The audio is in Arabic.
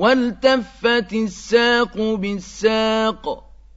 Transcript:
وَالْتَفَّتِ السَّاقُ بِالسَّاقِ